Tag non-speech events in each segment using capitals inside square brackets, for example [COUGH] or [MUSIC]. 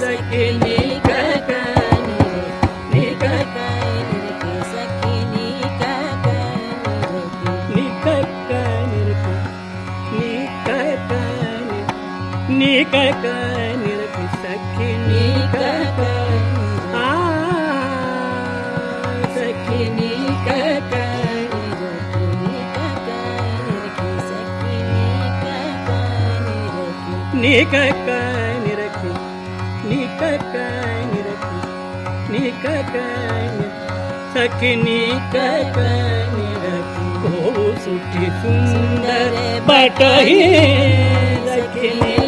सखी निक निरखी सखी निक आ सखी निक निक निरखी निक निरखी निक सखी निक निरखी को सुठी सुंदर बटही। सखी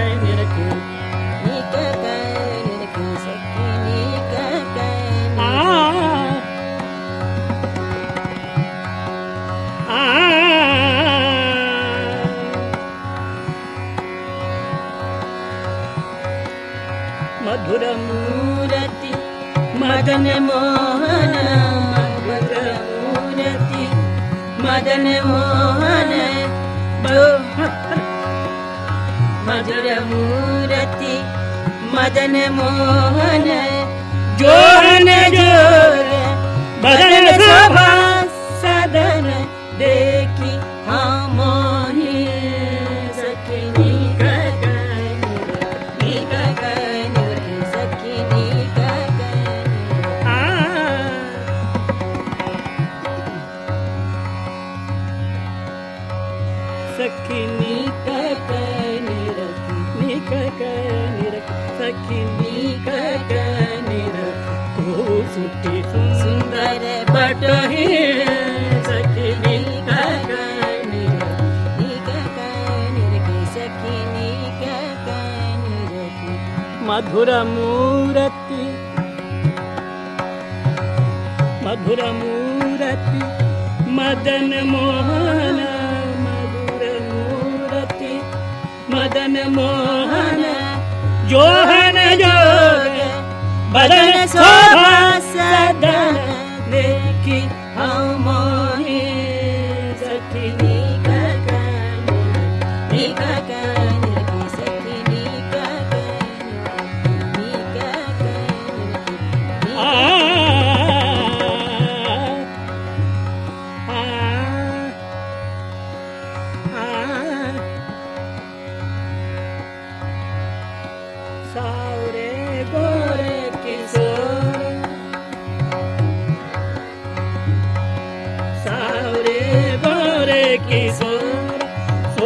मधुर मूरति मदन मोहन मधुर मूरति मदन मोहन [LAUGHS] मधुर मूरति मदन मोहन जोहन जोर निक निरखी को सुठी सुंदर बटही सखी निक निरखी मधुर मूरति मधुर मूरति मदन मोहन मोहन जोहन जोग बदन शोभा सदन देखी हम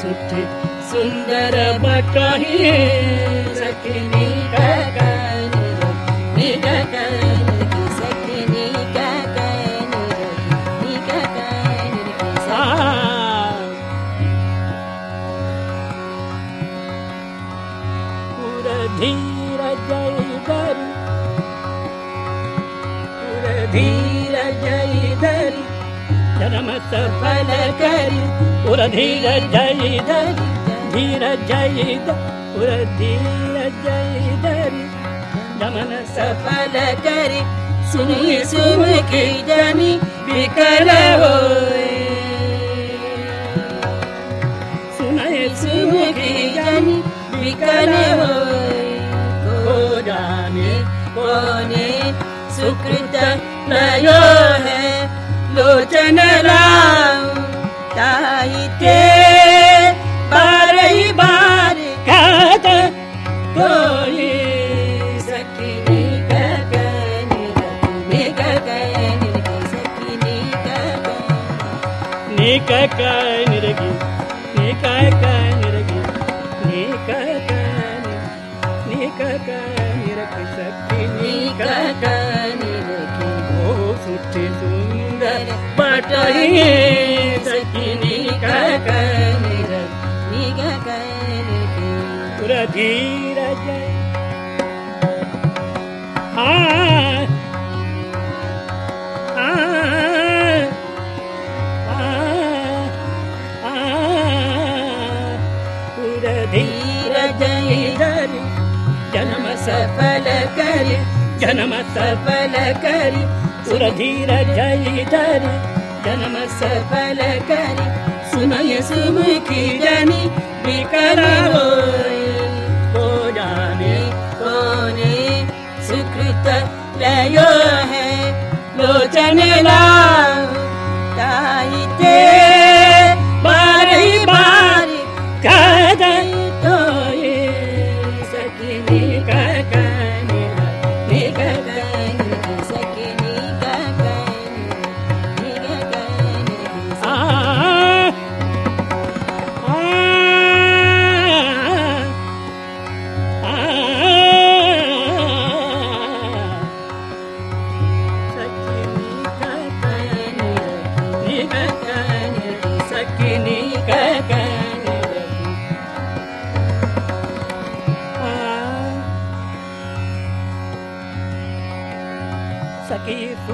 सुंदर बटही सखिनी ककनी नि ककनी सखिनी ककनी नि ककनी पुर धीर जय धरी पुर धीर जय धरी जन्म सफल करी। पुर धीर जय धरी, धीर जय पुर धीर जय धरी। गमन सफल करी, सुनी, सुन की जनी विकल हो सुनय सुन की जनी विकल हो जाने कोने सुकृत नयो है। लोचन राम ताई ते बारही बार कात कोई सखिनी ककनी रखनी ककनी सखिनी ककनी निक काय निरगी निकाय काय निरगी निक काय निक काय निरगी सखी निक ककनी रखनी ओ सुठी धीर पुर धीर जय धरी जन्म सफल करी जन्म पुर धीर जय धरी जन्म सफल सफल करी सुनय सुमुखी जनी ते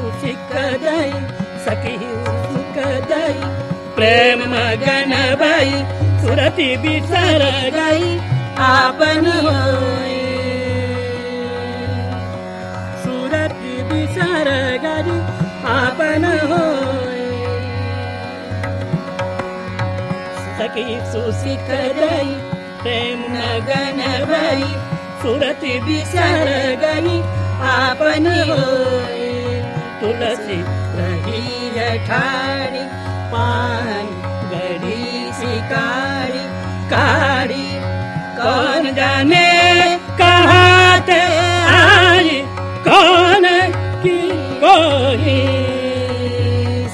सखी सखी सुख दई प्रेम मगन भई सुरति बिसर गई आपन होए सुरति बिसर गई आपन होय सखी सुसिक दई प्रेम मगन भई सुरति बिसर गई आपन होए तुलसी रही जठारी पान गढ़ी शिकारी कारी कौन जाने कहाँ ते आई कौन की कोई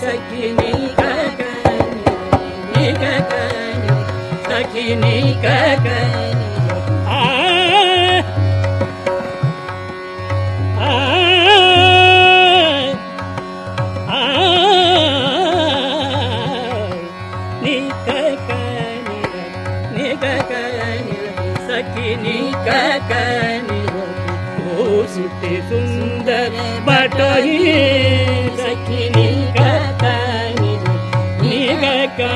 सखिनी ककनी ककनी सखिनी ककनी नी ककनी सखिनी ककनी ओ सुते सुंदर बड़ काटही सखी निगका निगका